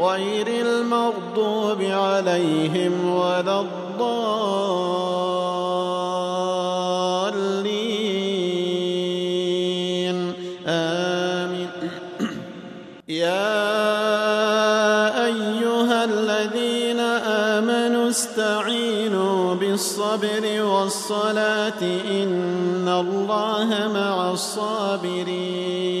غير المغضوب عليهم ولا الضالين. آمين. يا أيها الذين آمنوا استعينوا بالصبر والصلاة إن الله مع الصابرين.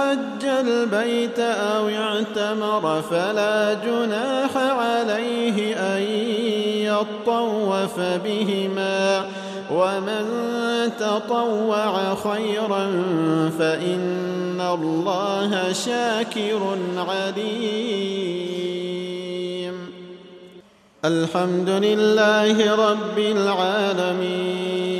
حج البيت أو اعتمر فلا جناح عليه أن يطوف بهما. ومن تطوع خيرا فإن الله شاكر عليم. الحمد لله رب العالمين.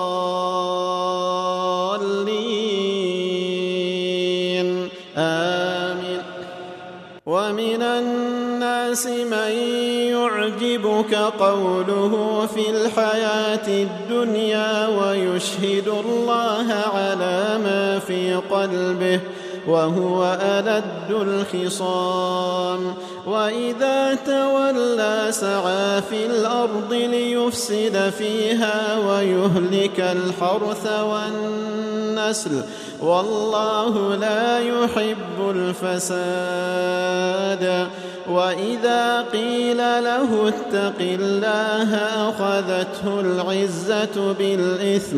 الناس من يعجبك قوله في الحياة الدنيا ويشهد الله على ما في قلبه وهو ألد الخصام. وإذا تولى سعى في الأرض ليفسد فيها ويهلك الحرث والنسل. والله لا يحب الفساد. وإذا قيل له اتق الله أخذته العزة بالإثم.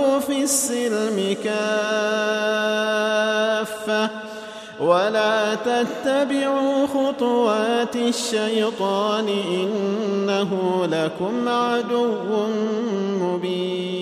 السلم كافة. ولا تتبعوا خطوات الشيطان إنه لكم عدو مبين.